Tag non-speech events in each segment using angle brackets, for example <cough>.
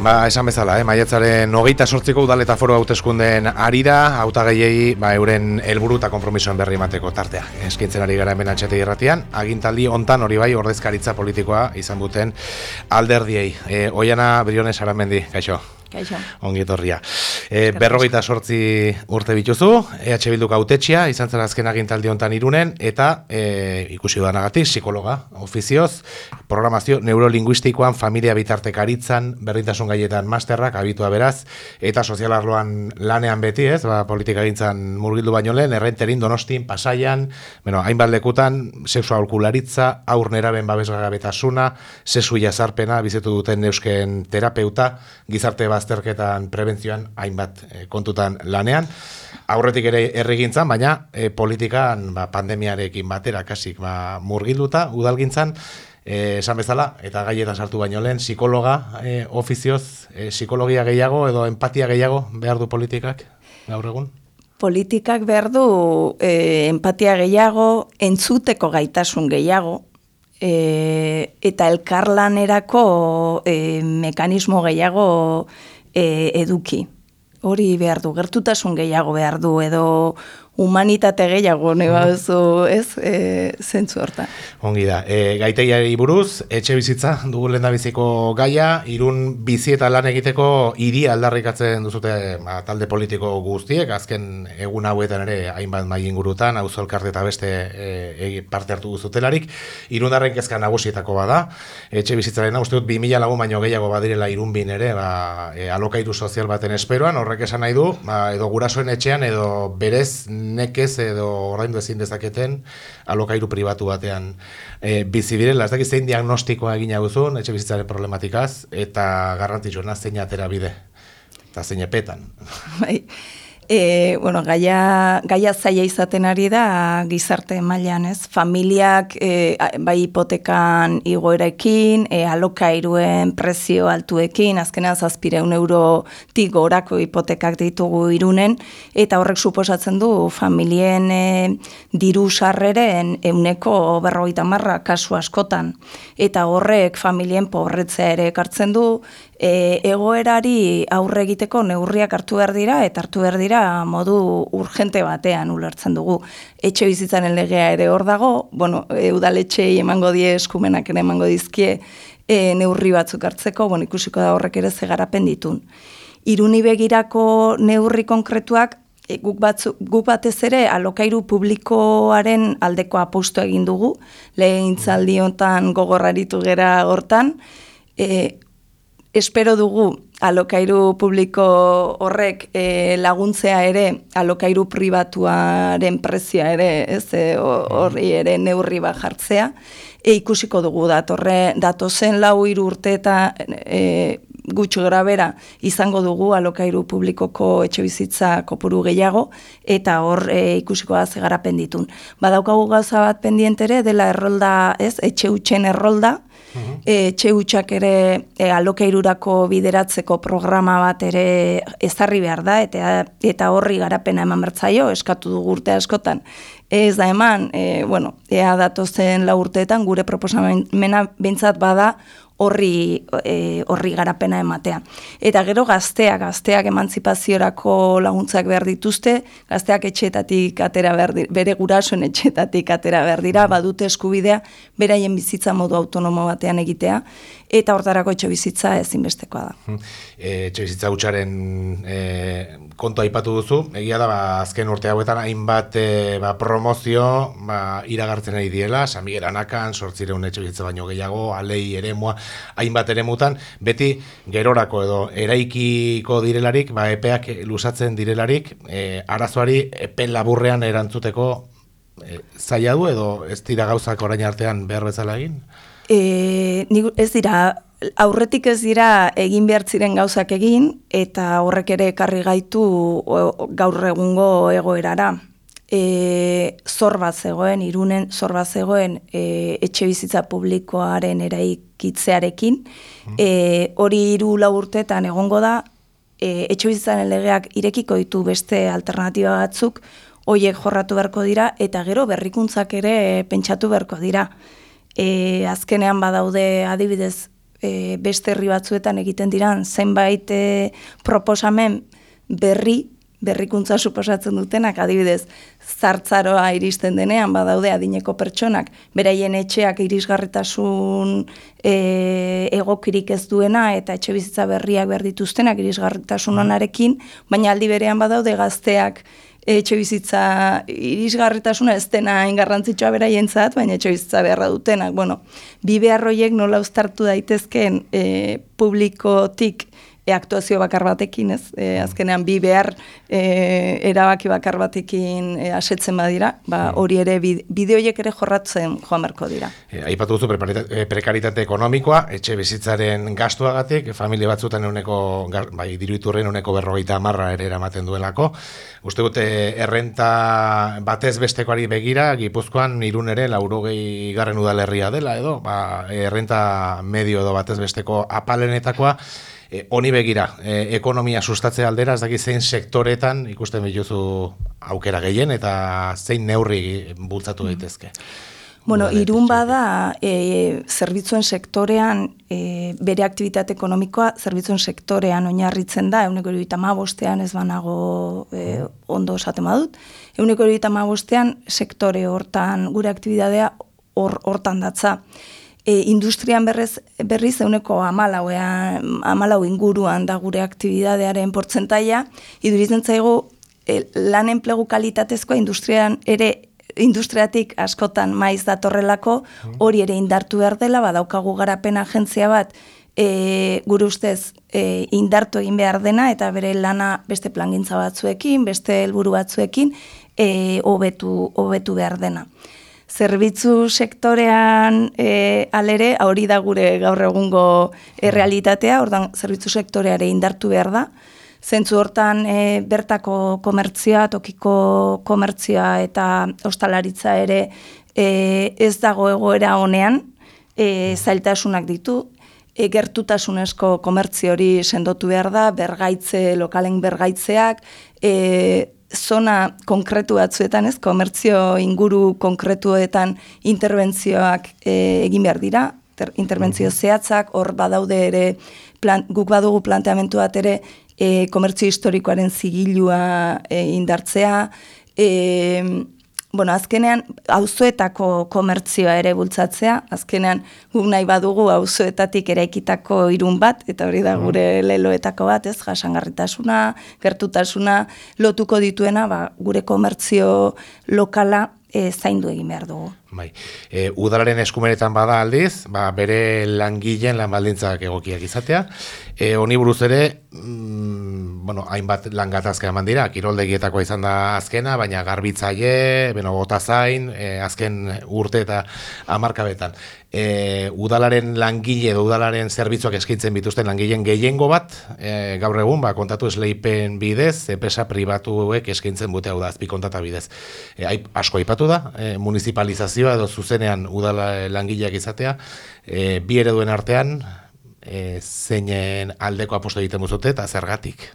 Ba, esan bezala, eh? maiatzaren hogeita sortziko udal eta foro hauteskundeen arira, hautagaiei ba, euren helburu eta konpromisoen berri emateko tartea. Eskintzen ari gara hemen atxete irratian, agintaldi hontan hori bai ordezkaritza politikoa izan duten alderdiei. E, oiana, Briones Aramendi, kaixo. Kaixo. Ongi etorria. E, berrogeita sortzi urte bituzu, EH Bilduk autetxia, izan zen azken agintaldi hontan irunen, eta e, ikusi dudanagatik, psikologa, ofizioz, programazio neurolinguistikoan, familia bitartekaritzan, berdintasun gaietan masterrak, abitua beraz, eta sozialarloan lanean beti, ez, ba, politika gintzan murgildu baino lehen, errenterin, donostin, pasaian, bueno, hainbat lekutan, seksualkularitza, aur neraben babesgagabetasuna, sesu jazarpena, bizitu duten eusken terapeuta, gizarte bat azterketan prebentzioan hainbat e, kontutan lanean. Aurretik ere errigintzan, baina e, politikan ba, pandemiarekin batera kasik ba, murgilduta, udalgintzan, e, esan bezala, eta gaietan sartu baino lehen, psikologa e, ofizioz, e, psikologia gehiago edo empatia gehiago behar du politikak gaur egun? Politikak behar du e, empatia gehiago, entzuteko gaitasun gehiago, e, eta elkarlanerako e, mekanismo gehiago e, eduki. Hori behar du, gertutasun gehiago behar du, edo humanitate gehiago ne baduzu, ez? E, zentzu horta. Ongi da. E, gaiteiari buruz, etxe bizitza dugu biziko gaia, irun bizi eta lan egiteko hiri aldarrikatzen duzute ba, talde politiko guztiek, azken egun hauetan ere hainbat mai ingurutan, auzo eta beste e, parte hartu duzutelarik, irundarren kezka nagusietako bada. Etxe bizitzaren uste dut 2000 lagun baino gehiago badirela irunbin ere, ba, e, alokairu sozial baten esperoan, horrek esan nahi du, ba, edo gurasoen etxean edo berez nekez edo oraindu ezin dezaketen alokairu pribatu batean e, bizi direla, ez dakit zein diagnostikoa egina guzun, etxe bizitzaren problematikaz, eta garrantzitsuena zein atera bide, eta zein epetan. Bai, E, bueno, gaia, gaia zaila izaten ari da gizarte mailan, ez? Familiak e, bai hipotekan igoerekin, e, alokairuen prezio altuekin, azkenean zazpireun euro gorako hipotekak ditugu irunen, eta horrek suposatzen du familien e, diru sarreren euneko berrogeita marra kasu askotan. Eta horrek familien pobretzea ere ekartzen du, e, egoerari aurre egiteko neurriak hartu behar dira eta hartu behar dira modu urgente batean ulertzen dugu. Etxe bizitzaren legea ere hor dago, bueno, e, udaletxei emango die eskumenak ere emango dizkie e, neurri batzuk hartzeko, bueno, ikusiko da horrek ere zegarapen ditun. Iruni begirako neurri konkretuak e, guk, batzu, guk batez ere alokairu publikoaren aldeko aposto egin dugu, lehen zaldiontan gogorraritu gera hortan, e, espero dugu alokairu publiko horrek e, laguntzea ere alokairu pribatuaren prezioa ere, ez e, horri ere neurri bat jartzea, e, ikusiko dugu datorre datozen lau hiru urte eta e, gutxo grabera izango dugu alokairu publikoko etxe bizitza kopuru gehiago eta hor e, ikusiko da zegarapen ditun. Badaukagu gauza bat pendientere dela errolda, ez, etxe utxen errolda, E, txeutxak ere e, alokeirurako bideratzeko programa bat ere ezarri behar da, eta, eta horri garapena eman bertzaio, eskatu du urte askotan. Ez da eman, e, bueno, ea datozen la urteetan gure proposamena bintzat bada horri, e, horri garapena ematea. Eta gero gazteak, gazteak emantzipaziorako laguntzak behar dituzte, gazteak etxetatik atera behar dira, bere gurasoen etxetatik atera behar dira, badute eskubidea, beraien bizitza modu autonomo batean egitea, eta hortarako etxe bizitza ezinbestekoa da. E, etxe bizitza gutxaren e, kontu aipatu duzu, egia da, ba, azken urte hauetan hainbat e, ba, promozio ba, iragartzen ari diela, San Miguel Anakan, sortzireun etxe bizitza baino gehiago, alei ere mua, hainbat ere mutan, beti gerorako edo eraikiko direlarik, ba, epeak lusatzen direlarik, e, arazoari epen laburrean erantzuteko e, zaila du edo ez dira gauzak orain artean behar bezala egin? E, ez dira, aurretik ez dira egin behar ziren gauzak egin, eta horrek ere ekarri gaitu gaur egungo egoerara. E, zor bat zegoen, irunen zor bat zegoen e, etxe bizitza publikoaren eraikitzearekin, mm. e, hori iru urtetan egongo da, e, etxe bizitzaren legeak irekiko ditu beste alternatiba batzuk, hoiek jorratu beharko dira, eta gero berrikuntzak ere pentsatu beharko dira e, azkenean badaude adibidez e, beste herri batzuetan egiten diran zenbait e, proposamen berri, berrikuntza suposatzen dutenak, adibidez, zartzaroa iristen denean, badaude adineko pertsonak, beraien etxeak irisgarritasun e, egokirik ez duena, eta etxe bizitza berriak behar dituztenak irisgarritasun onarekin, baina aldi berean badaude gazteak etxe bizitza irisgarritasuna ez dena ingarrantzitsua beraientzat, baina etxe bizitza beharra dutenak. Bueno, bi beharroiek nola ustartu daitezkeen e, publikotik e, aktuazio bakar batekin, ez? E, azkenean bi behar e, erabaki bakar batekin e, asetzen badira, ba mm. hori ere bideoiek ere jorratzen joan berko dira. E, aipatu duzu e, prekaritate ekonomikoa, etxe bizitzaren gastuagatik, familia batzutan euneko, bai, diruiturren euneko berrogeita amarra ere eramaten duelako. Uste gute errenta batez bestekoari begira, Gipuzkoan irun ere laurogei garren udalerria dela edo, ba, errenta medio edo batez besteko apalenetakoa, e, oni begira, e, ekonomia sustatze aldera, ez dakit zein sektoretan ikusten bituzu aukera gehien eta zein neurri bultzatu mm. daitezke. Bueno, irun bada, e, zerbitzuen sektorean, e, bere aktivitate ekonomikoa, zerbitzuen sektorean oinarritzen da, euneko erudita bostean ez banago e, ondo esaten badut, euneko erudita bostean sektore hortan gure aktibitatea hortan datza e, industrian berrez, berriz euneko amalauean, amalau inguruan da gure aktibidadearen portzentaia, idurizen zaigu e, lan enplegu kalitatezkoa industrian ere industriatik askotan maiz datorrelako, hori ere indartu behar dela, badaukagu garapen agentzia bat, e, gure ustez e, indartu egin behar dena, eta bere lana beste plangintza batzuekin, beste helburu batzuekin, e, hobetu, hobetu behar dena zerbitzu sektorean e, alere, hori da gure gaur egungo errealitatea, ordan zerbitzu sektoreare indartu behar da. Zentzu hortan e, bertako komertzioa, tokiko komertzioa eta ostalaritza ere e, ez dago egoera honean, e, zailtasunak ditu, e, gertutasunezko komertzio hori sendotu behar da, bergaitze, lokalen bergaitzeak, e, zona konkretu batzuetan, ez, komertzio inguru konkretuetan interbentzioak e, egin behar dira, ter, interbentzio zehatzak, hor badaude ere, plan, guk badugu planteamentu bat ere, e, komertzio historikoaren zigilua e, indartzea, e, bueno, azkenean auzoetako komertzioa ere bultzatzea, azkenean guk nahi badugu auzoetatik eraikitako irun bat, eta hori da gure leloetako bat, ez, jasangarritasuna, gertutasuna, lotuko dituena, ba, gure komertzio lokala e, zaindu egin behar dugu. Bai. E, udalaren eskumenetan bada aldiz, ba, bere langileen lan baldintzak egokiak izatea. E, oni buruz ere, mm, bueno, hainbat lan gatazka eman dira, kiroldegietako izan da azkena, baina garbitzaile, beno, botazain, e, azken urte eta amarkabetan. E, udalaren langile edo udalaren zerbitzuak eskaintzen bituzten langileen gehiengo bat, e, gaur egun, ba, kontatu esleipen bidez, epesa pribatuek eskaintzen bute hau da, azpi kontata bidez. E, asko aipatu da, e, municipalizazio edo zuzenean udala langileak izatea, e, bi ereduen artean, e, zeinen aldeko aposto egiten buzute eta zergatik?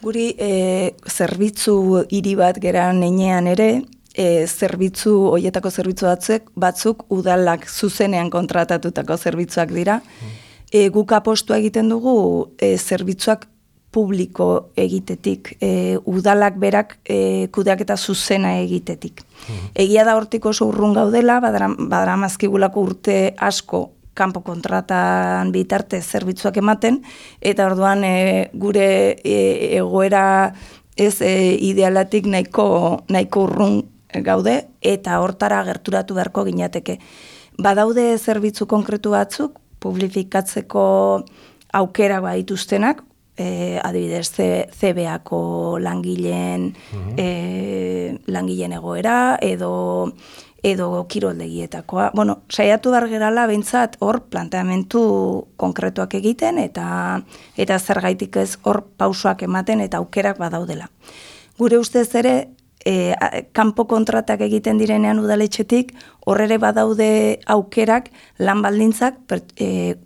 Guri, e, zerbitzu hiri bat gera neinean ere, e, zerbitzu, hoietako zerbitzu batzuk, batzuk udalak zuzenean kontratatutako zerbitzuak dira. Hmm. E, guk apostu egiten dugu e, zerbitzuak publiko egitetik, e, udalak berak e, kudeak eta zuzena egitetik. Hmm. Egia da hortik oso urrun gaudela, badara, mazkigulako urte asko kanpo kontratan bitarte zerbitzuak ematen, eta orduan e, gure e, egoera ez e, idealatik nahiko, nahiko urrun gaude, eta hortara gerturatu beharko ginateke. Badaude zerbitzu konkretu batzuk, publifikatzeko aukera badituztenak, e, adibidez CBako langileen e, langileen egoera edo edo kiroldegietakoa. Bueno, saiatu behar gerala behintzat hor planteamentu konkretuak egiten eta eta zergaitik ez hor pausoak ematen eta aukerak badaudela. Gure ustez ere, e, kanpo kontratak egiten direnean udaletxetik, horrere badaude aukerak lan baldintzak per, e,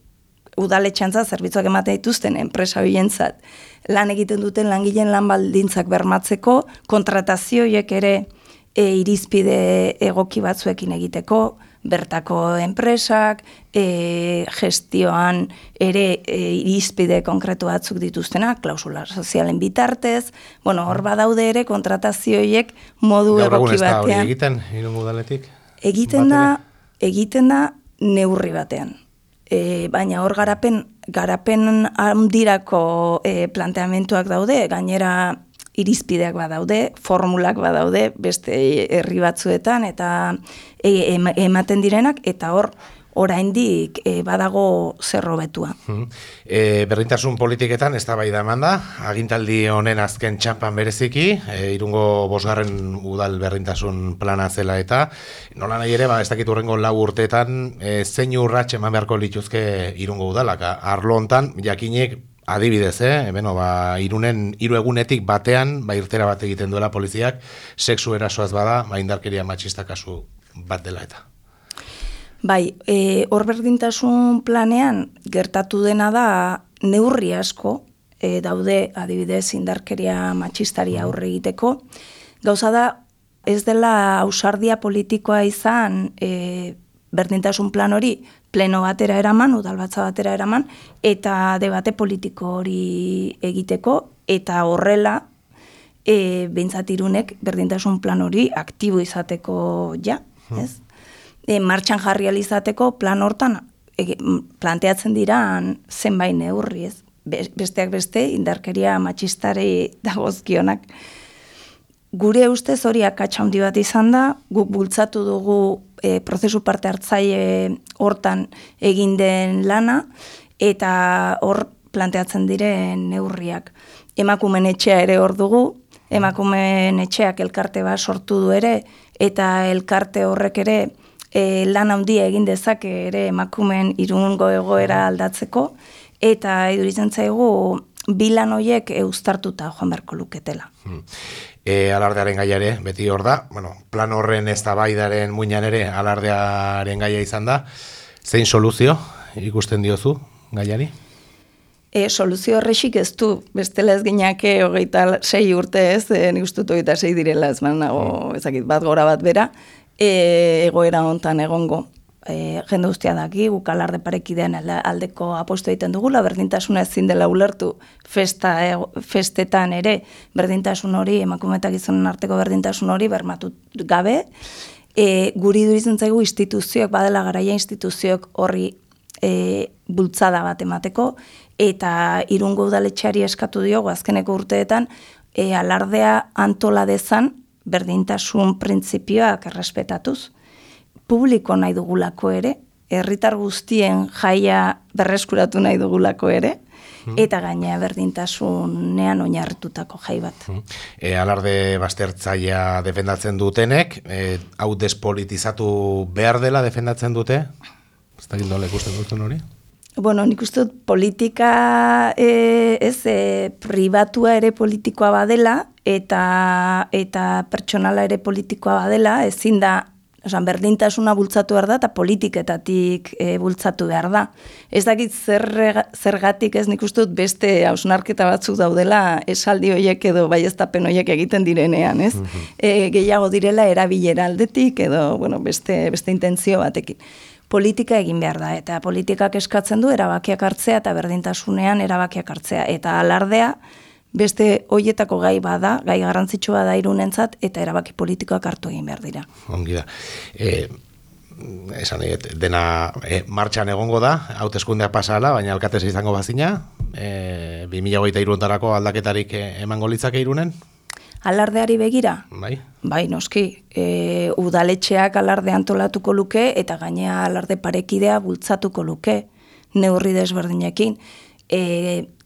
udaletxantza zerbitzuak ematen dituzten enpresa bilentzat lan egiten duten langileen lan baldintzak bermatzeko kontratazioiek ere e, irizpide egoki batzuekin egiteko bertako enpresak, e, gestioan ere e, irizpide konkretu batzuk dituztenak, klausula sozialen bitartez, bueno, hor badaude ere kontratazioiek modu egoki batean. egiten, irungo udaletik? Egiten da, egiten da neurri batean. E, baina hor garapen, garapen handirako e, planteamentuak daude, gainera irizpideak badaude, formulak badaude beste herri batzuetan eta e, ematen direnak eta hor oraindik e, badago zerrobetua. E, berdintasun politiketan ez da bai da eman da, agintaldi honen azken txampan bereziki, e, irungo bosgarren udal berdintasun plana zela eta nola nahi ere, ba, ez dakit urrengo lau urteetan, e, zein urratxe eman beharko lituzke irungo udalak, arlo hontan, jakinek Adibidez, eh, beno, ba, irunen, iru egunetik batean, ba, irtera bat egiten duela poliziak, sexu erasoaz bada, ba, indarkeria matxista kasu bat dela eta. Bai, e, hor berdintasun planean gertatu dena da neurri asko e, daude adibidez indarkeria matxistari mm. aurre egiteko. Gauza da, ez dela ausardia politikoa izan e, berdintasun plan hori pleno batera eraman, udalbatza batera eraman, eta debate politiko hori egiteko, eta horrela, e, irunek berdintasun plan hori aktibo izateko ja. Ez? E, martxan jarri alizateko plan hortan e, planteatzen dira zenbait neurri, ez? Besteak beste, indarkeria matxistari dagozkionak. Gure ustez hori akatsa handi bat izan da, guk bultzatu dugu e, prozesu parte hartzaile hortan egin den lana, eta hor planteatzen diren neurriak. Emakumen etxea ere hor dugu, emakumen etxeak elkarte bat sortu du ere, eta elkarte horrek ere e, lan handia egin dezake ere emakumen irungo egoera aldatzeko, eta iduritzen zaigu bilan hoiek eustartuta joan beharko luketela. Hmm. E, alardearen gaiare, beti hor da, bueno, plan horren ez da baidaren muinan ere alardearen gaia izan da, zein soluzio ikusten diozu gaiari? E, soluzio horrexik ez du, bestela ez gineake hogeita sei urte ez, e, nik uste hogeita sei direla ez man, mm. ezakit, bat gora bat bera, e, egoera hontan egongo e, jende guztia daki, guk alarde parekidean aldeko aposto egiten dugula, berdintasuna ezin dela ulertu festa, e, festetan ere, berdintasun hori, emakumetak izanen arteko berdintasun hori, bermatu gabe, e, guri duritzen zaigu instituzioak, badela garaia instituzioak horri e, bultzada bat emateko, eta irungo udaletxeari eskatu diogu azkeneko urteetan, e, alardea antola dezan, berdintasun printzipioak errespetatuz publiko nahi dugulako ere, herritar guztien jaia berreskuratu nahi dugulako ere, hmm. eta gainea berdintasunean oinarritutako jai bat. Hmm. E, alarde bastertzaia defendatzen dutenek, e, hau despolitizatu behar dela defendatzen dute? Ez da ikusten duten hori? Bueno, nik uste dut politika e, ez e, pribatua ere politikoa badela eta eta pertsonala ere politikoa badela, ezin da Osan, berdintasuna bultzatu behar da eta politiketatik e, bultzatu behar da. Ez dakit zer, zergatik ez nik uste dut beste hausnarketa batzuk daudela esaldi horiek edo bai ez horiek egiten direnean, ez? Mhm. E, gehiago direla erabilera aldetik edo bueno, beste, beste intentzio batekin. Politika egin behar da eta politikak eskatzen du erabakiak hartzea eta berdintasunean erabakiak hartzea. Eta alardea, beste hoietako gai bada, gai garrantzitsua da irunentzat, eta erabaki politikoak hartu egin behar dira. Ongi da. E, esan dena e, martxan egongo da, hauteskundea pasala, baina alkatez izango bazina, e, 2008 iruntarako aldaketarik e, emango litzake irunen? Alardeari begira? Bai. Bai, noski. E, udaletxeak alarde antolatuko luke, eta gainea alarde parekidea bultzatuko luke, neurri desberdinekin. E,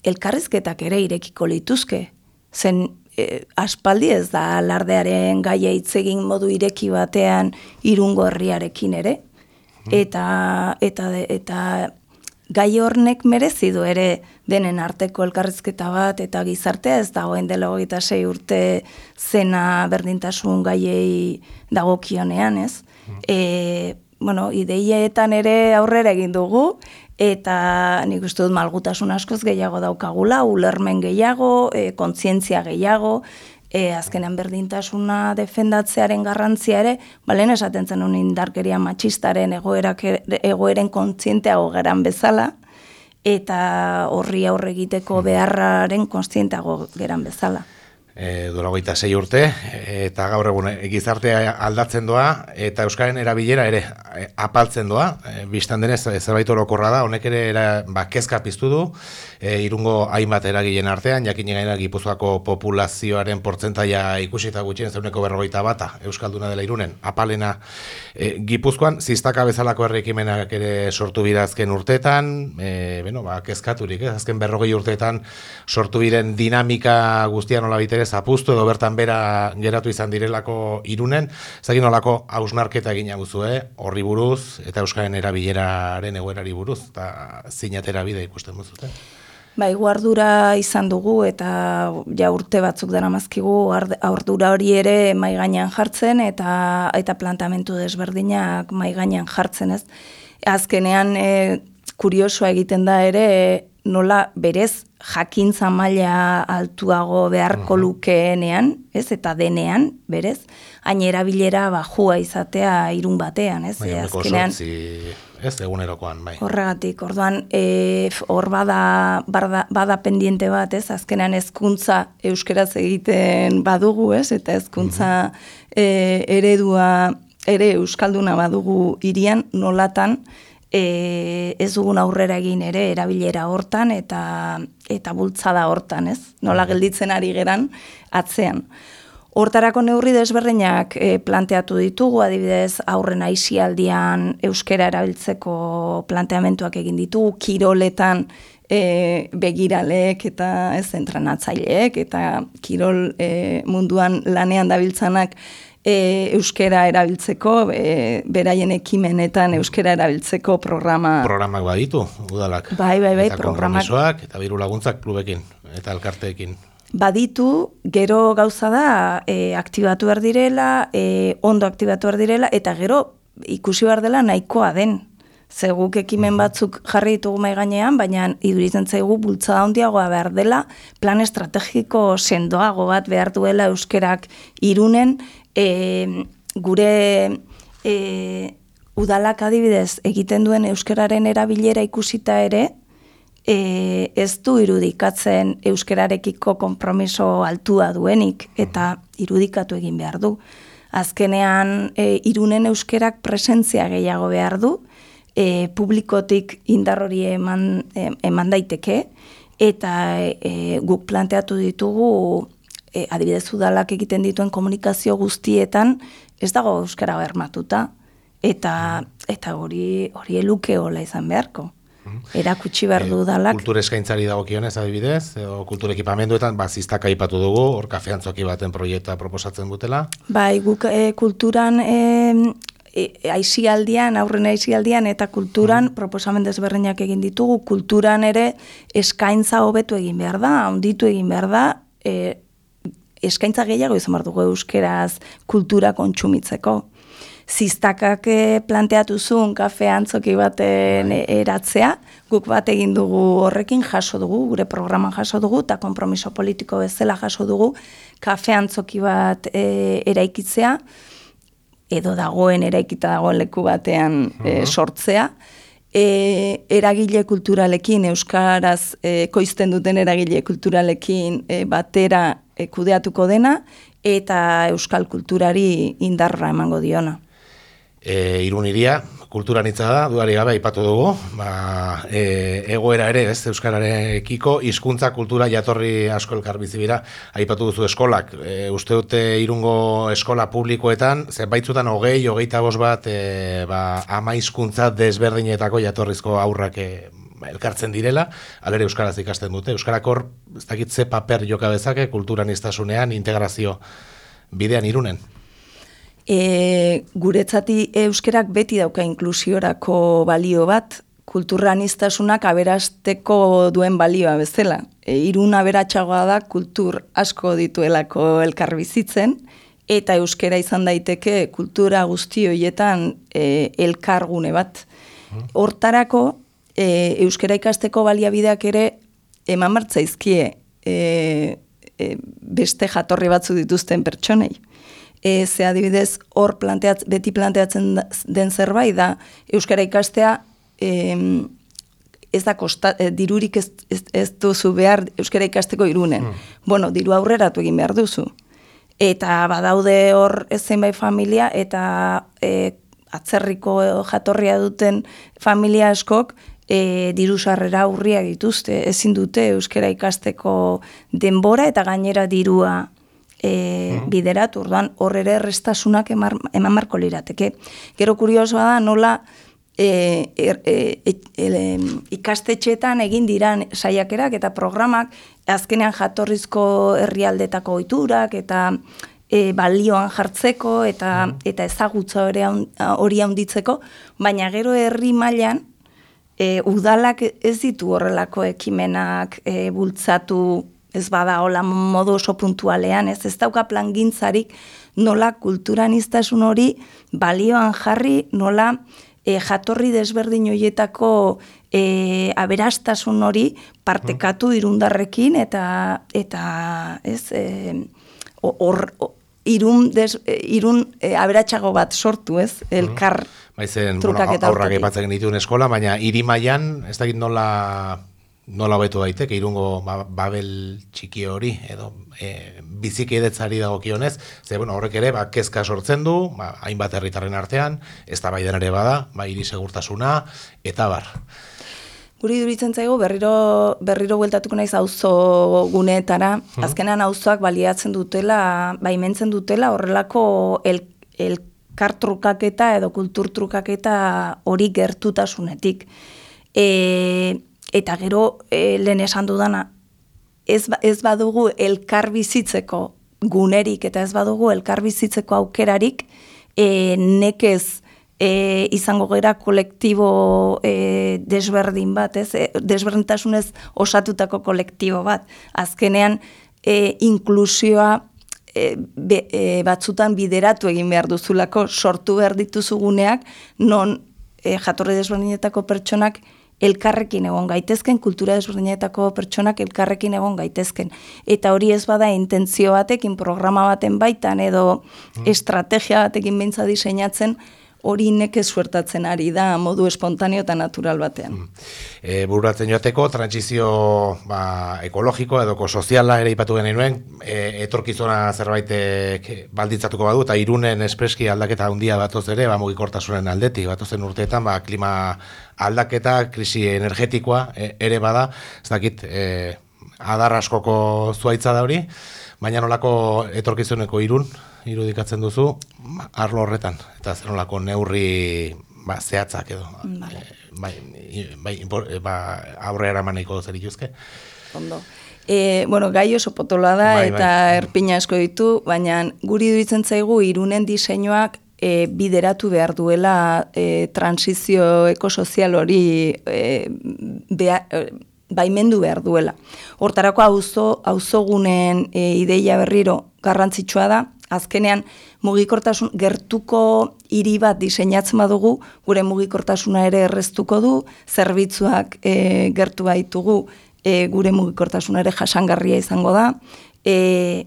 elkarrizketak ere irekiko lituzke. Zen e, aspaldi ez da alardearen gaia egin modu ireki batean irungo herriarekin ere. Hmm. Eta, eta, eta gai hornek merezi du ere denen arteko elkarrizketa bat eta gizartea ez dagoen dela hogeita sei urte zena berdintasun gaiei dagokionean, ez? Hmm. E, bueno, ideietan ere aurrera egin dugu, eta nik uste dut malgutasun askoz gehiago daukagula, ulermen gehiago, e, kontzientzia gehiago, e, azkenean berdintasuna defendatzearen garrantzia ere, balen esaten zen indarkeria matxistaren egoerak, egoeren kontzienteago geran bezala, eta horri aurre egiteko beharraren kontzienteago geran bezala. E, goita zei urte, eta gaur egun e, gizartea aldatzen doa, eta Euskaren erabilera ere e, apaltzen doa, e, biztan denez zerbait orokorra da, honek ere era, ba, kezka piztu du, e, irungo hainbat eragilen artean, jakin egin gipuzkoako populazioaren portzentaia ikusi eta gutxien zeuneko berrogeita bata, Euskalduna dela irunen, apalena e, gipuzkoan, ziztaka bezalako errekimenak ere sortu birazken urtetan, e, bueno, ba, kezkaturik, eh? azken berrogei urtetan sortu biren dinamika guztian hola bitere zapustu edo bertan bera geratu izan direlako irunen, zagin olako hausnarketa egina guzu, eh? horri buruz, eta Euskaren erabileraren egoerari buruz, eta zinatera bide ikusten buzute. Bai, guardura izan dugu eta ja urte batzuk dara mazkigu ardura hori ere mai gainean jartzen eta eta plantamentu desberdinak mai gainean jartzen, ez? Azkenean e, kuriosoa egiten da ere nola berez jakintza maila altuago beharko lukeenean, ez, eta denean, berez, hain erabilera bajua izatea irun batean, ez, bai, azkenean. Ez, egunerokoan, bai. Horregatik, orduan, e, hor bada, bada pendiente bat, ez, azkenean ezkuntza euskeraz egiten badugu, ez, eta ezkuntza e, eredua ere euskalduna badugu irian, nolatan, e, ez dugun aurrera egin ere erabilera hortan eta eta bultzada hortan, ez? Nola gelditzen ari geran atzean. Hortarako neurri desberdinak e, planteatu ditugu, adibidez aurren aisialdian euskera erabiltzeko planteamentuak egin ditugu, kiroletan e, begiralek eta ez entrenatzaileek eta kirol e, munduan lanean dabiltzanak e, euskera erabiltzeko, e, beraien ekimenetan euskera erabiltzeko programa... Programak baditu, udalak. Bai, bai, bai, eta programak. Eta biru laguntzak klubekin, eta elkarteekin. Baditu, gero gauza da, e, aktibatu behar direla, e, ondo aktibatu behar direla, eta gero ikusi behar dela nahikoa den. Zeguk ekimen batzuk jarri ditugu mai gainean, baina iduritzen zaigu bultzada handiagoa behar dela, plan estrategiko sendoago bat behar duela euskerak irunen, e, gure e, udalak adibidez egiten duen euskararen erabilera ikusita ere, e, ez du irudikatzen euskararekiko konpromiso altua duenik eta irudikatu egin behar du. Azkenean e, irunen euskerak presentzia gehiago behar du, e, publikotik indar hori eman, eman daiteke, eta e, guk planteatu ditugu e, adibidez udalak egiten dituen komunikazio guztietan ez dago euskara bermatuta eta eta hori hori eluke hola izan beharko. Erakutsi behar du dalak. E, kultur eskaintzari dago kionez, adibidez, o kultur ekipamenduetan, ba, ziztak aipatu dugu, hor kafeantzoki baten proiekta proposatzen dutela. Bai, guk e, kulturan e, e, aizialdian, aurren aizialdian eta kulturan mm. proposamen desberreinak egin ditugu, kulturan ere eskaintza hobetu egin behar da, onditu egin behar da, e, eskaintza gehiago izan behar dugu euskeraz kultura kontsumitzeko. Ziztakak eh, planteatu zuen kafe antzoki baten bai. eratzea, guk bat egin dugu horrekin jaso dugu, gure programan jaso dugu, eta kompromiso politiko bezala jaso dugu, kafe antzoki bat e, eraikitzea, edo dagoen eraikita dagoen leku batean e, sortzea, e, eragile kulturalekin, euskaraz e, koizten duten eragile kulturalekin e, batera e, kudeatuko dena eta euskal kulturari indarra emango diona. E, iruniria, kultura nitza da, duari gabe aipatu dugu, ba, e, egoera ere, ez, Euskararekiko, hizkuntza kultura jatorri asko elkarbizibira, aipatu duzu eskolak, e, uste dute irungo eskola publikoetan, zenbaitzutan hogei, hogeita bos bat, e, ba, ama hizkuntza desberdinetako jatorrizko aurrak e, elkartzen direla, alere euskaraz ikasten dute. Euskarakor, ez dakit ze paper joka dezake kulturan iztasunean, integrazio bidean irunen. E, guretzati euskerak beti dauka inklusiorako balio bat, kulturan iztasunak aberasteko duen balioa bezala. E, irun aberatxagoa da kultur asko dituelako elkarbizitzen, eta euskera izan daiteke kultura guzti horietan e, elkargune bat. Hortarako, e, euskara ikasteko baliabideak ere eman martzaizkie e, e, beste jatorri batzu dituzten pertsonei. E, ze adibidez, hor planteatz, beti planteatzen den zerbait da, Euskara ikastea e, ez da kosta, e, dirurik ez, ez, ez duzu behar Euskara ikasteko irunen. Hmm. Bueno, diru aurreratu egin behar duzu. Eta badaude hor ez zenbait familia eta e, atzerriko jatorria duten familia askok e, diru sarrera aurriak dituzte, ezin dute euskara ikasteko denbora eta gainera dirua e, mm. bideratu, orduan hor ere restasunak eman marko lirateke. Gero kuriosoa da nola e, er, e, e, e, ikastetxetan egin diran saiakerak eta programak azkenean jatorrizko herrialdetako oiturak eta e, balioan jartzeko eta, mm. eta ezagutza hori handitzeko, baina gero herri mailan e, udalak ez ditu horrelako ekimenak e, bultzatu ez bada hola modu oso puntualean, ez? Ez dauka plangintzarik nola kulturaniztasun hori balioan jarri, nola e, jatorri desberdin hoietako e, aberastasun hori partekatu irundarrekin eta eta ez e, hor irun, des, irun e, aberatsago bat sortu, ez? Elkar Baizen, bueno, aurrak epatzen dituen eskola, baina hiri mailan ez dakit nola nola hobetu daiteke irungo ba, babel txiki hori edo e, biziki edetzari dago kionez, ze bueno, horrek ere ba, kezka sortzen du, ba, hainbat herritarren artean, ez da baidan ere bada, ba, hiri segurtasuna, eta bar. Guri duritzen zaigu berriro berriro bueltatuko naiz auzo guneetara. Azkenan auzoak baliatzen dutela, baimentzen dutela horrelako el, el elkartrukaketa edo kulturtrukaketa hori gertutasunetik. E, eta gero, e, lehen esan dudana, ez, ba, ez badugu elkar bizitzeko gunerik eta ez badugu elkar bizitzeko aukerarik, e, nekez e, izango gera kolektibo e, desberdin bat, ez? E, desberdintasunez osatutako kolektibo bat. Azkenean, e, inklusioa e, be, e, batzutan bideratu egin behar duzulako sortu behar dituzuguneak non e, jatorri desberdinetako pertsonak elkarrekin egon gaitezken, kultura desberdinetako pertsonak elkarrekin egon gaitezken. Eta hori ez bada intentzio batekin, programa baten baitan edo mm. estrategia batekin bintza diseinatzen, hori neke suertatzen ari da modu espontaneo eta natural batean. Mm. E, bururatzen joateko, transizio ba, ekologiko edo soziala ere ipatu genuen, e, etorkizona zerbaitek balditzatuko badu, eta irunen espreski aldaketa handia batoz ere, ba, mugikortasunen aldetik, batozen urteetan, ba, klima aldaketa, krisi energetikoa e, ere bada, ez dakit, e, adar askoko zuaitza da hori, baina nolako etorkizuneko irun, irudikatzen duzu, arlo horretan, eta zer nolako neurri ba, zehatzak edo, vale. e, bai, bai, e, ba, aurre eramaneko zer ituzke. Ondo. E, bueno, gai oso potola da bai, eta bai. erpina asko ditu, baina guri duritzen zaigu irunen diseinuak e, bideratu behar duela e, transizio ekosozial hori e, beha, baimendu behar duela. Hortarako auzo auzogunen e, ideia berriro garrantzitsua da, azkenean mugikortasun gertuko hiri bat diseinatzen badugu, gure mugikortasuna ere erreztuko du, zerbitzuak e, gertu baitugu, e, gure mugikortasuna ere jasangarria izango da. E,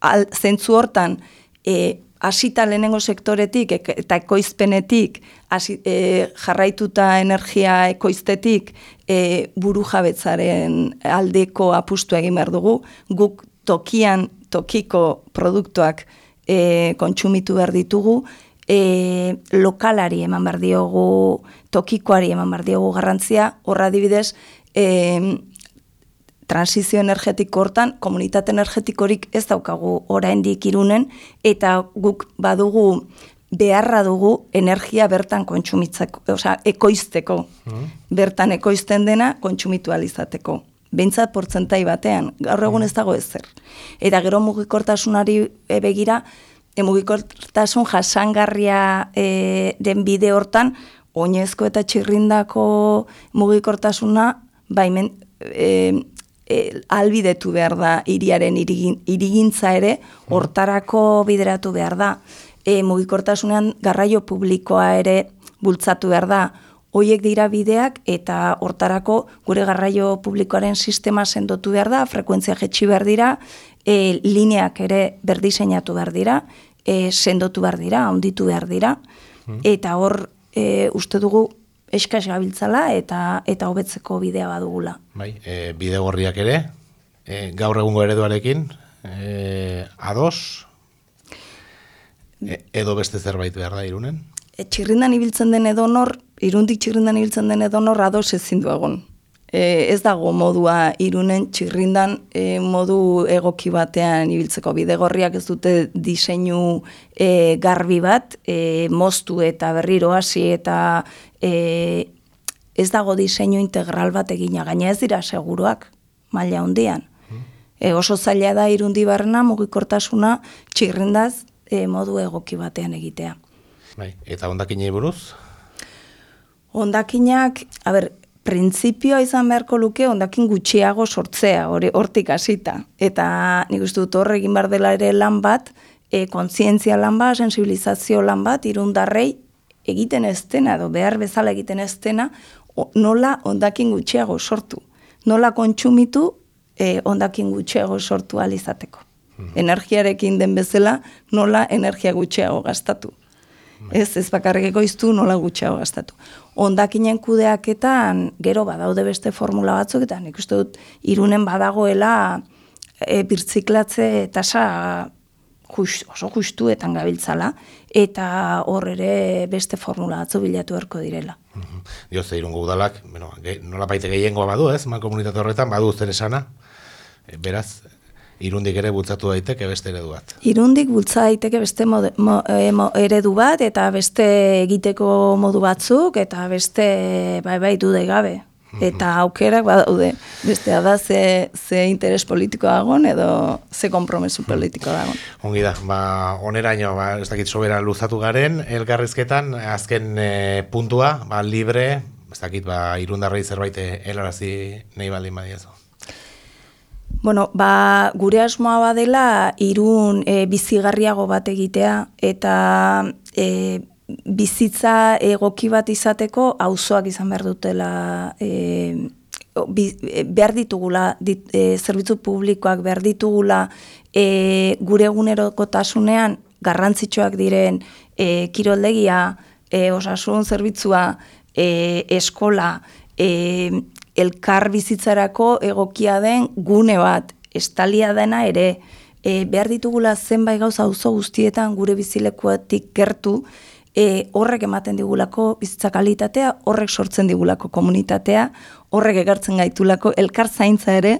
al, zentzu hortan, e, asita lehenengo sektoretik eta ekoizpenetik asi, e, jarraituta energia ekoiztetik e, buru jabetzaren aldeko apustu egin behar dugu, guk tokian tokiko produktuak e, kontsumitu behar ditugu, e, lokalari eman behar diogu, tokikoari eman behar diogu garrantzia, horra dibidez, e, transizio energetiko hortan, komunitate energetikorik ez daukagu oraindik irunen, eta guk badugu beharra dugu energia bertan kontsumitzeko, osea, ekoizteko, mm. bertan ekoizten dena kontsumitu alizateko. Bentsat portzentai batean, gaur egun ez dago ezer. Eta gero mugikortasunari begira, e, mugikortasun jasangarria e, den bide hortan, oinezko eta txirrindako mugikortasuna, baimen, e, e, albidetu behar da iriaren irigin, irigintza ere, hortarako bideratu behar da. E, mugikortasunean garraio publikoa ere bultzatu behar da, Hoiek dira bideak eta hortarako gure garraio publikoaren sistema sendotu behar da, frekuentzia jetxi behar dira, e, lineak ere berdiseinatu behar dira, e, sendotu behar dira, onditu behar dira, hmm. eta hor e, uste dugu eskaz gabiltzala eta eta hobetzeko bidea badugula. Bai, e, bide gorriak ere, e, gaur egungo ereduarekin, e, ados, e, edo beste zerbait behar da irunen? E, txirrindan ibiltzen den edonor, irundik txirrindan ibiltzen den edonor ados ezin du egon. E, ez dago modua irunen txirrindan e, modu egoki batean ibiltzeko bidegorriak ez dute diseinu e, garbi bat, e, moztu eta berriro hasi eta e, ez dago diseinu integral bat egina, gaina ez dira seguruak, maila hundian. E, oso zaila da irundi barrena mugikortasuna txirrindaz e, modu egoki batean egitea. Bai, eta ondakinei buruz? Ondakinak, a ber, printzipioa izan beharko luke ondakin gutxiago sortzea, hori hortik hasita. Eta nik uste dut horre egin behar dela ere lan bat, e, kontzientzia lan bat, sensibilizazio lan bat, irundarrei egiten ez dena, edo behar bezala egiten ez dena, nola ondakin gutxiago sortu. Nola kontsumitu e, ondakin gutxiago sortu alizateko. Hmm. Energiarekin den bezala, nola energia gutxiago gastatu. Ez, ez bakarrik egoiztu nola gutxiago gastatu ondakinen kudeaketan gero badaude beste formula batzuk eta nik uste dut irunen badagoela e, birtziklatze tasa just, oso justuetan gabiltzala eta hor ere beste formula batzu bilatu erko direla. Dio ze irungo udalak, bueno, nola baite gehiengoa badu, ez? Ma komunitate horretan badu zer esana. E, beraz, irundik ere bultzatu daiteke beste eredu bat. Irundik bultza daiteke beste mode, mo, e, eredu bat eta beste egiteko modu batzuk eta beste bai bai dude gabe. Mhm. Eta aukerak badaude, beste da ze, ze interes politiko dagoen edo ze kompromesu politiko dagoen. Ongi da, ba, oneraino, ba, ez dakit sobera luzatu garen, elgarrizketan, azken e, puntua, ba, libre, ez dakit, ba, irundarrei zerbait helarazi nahi baldin badiazu. Bueno, ba, gure asmoa badela irun e, bizigarriago bat egitea eta e, bizitza egoki bat izateko auzoak izan behar dutela e, e behar ditugula dit, e, zerbitzu publikoak behar ditugula e, gure egunerokotasunean garrantzitsuak diren e, kiroldegia, e, osasun zerbitzua, e, eskola, e, elkar bizitzarako egokia den gune bat, estalia dena ere, e, behar ditugula zenbait gauza auzo guztietan gure bizilekuatik gertu, e, horrek ematen digulako bizitza kalitatea, horrek sortzen digulako komunitatea, horrek egartzen gaitulako elkar zaintza ere,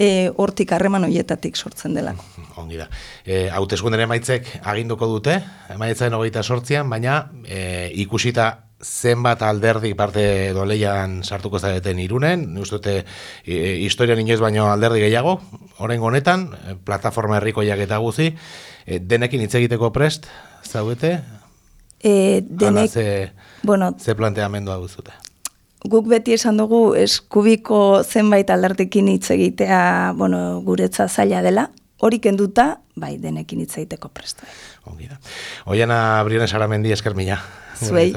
e, hortik harreman horietatik sortzen delako. <laughs> Ongi da. E, Hautezkundere maitzek aginduko dute, emaitzen hogeita sortzian, baina e, ikusita zenbat alderdi parte edo leian sartuko zareten irunen, dute e, historian inoiz baino alderdi gehiago, horren honetan, e, plataforma herrikoiak eta guzi, e, denekin hitz egiteko prest, zaudete? E, denek, ze, bueno, ze planteamendua guztute? Guk beti esan dugu eskubiko zenbait alderdikin hitz egitea bueno, guretza zaila dela, hori kenduta, bai, denekin hitz egiteko prest. Ongi da. Oiana Briones Aramendi, esker mila. Zuei.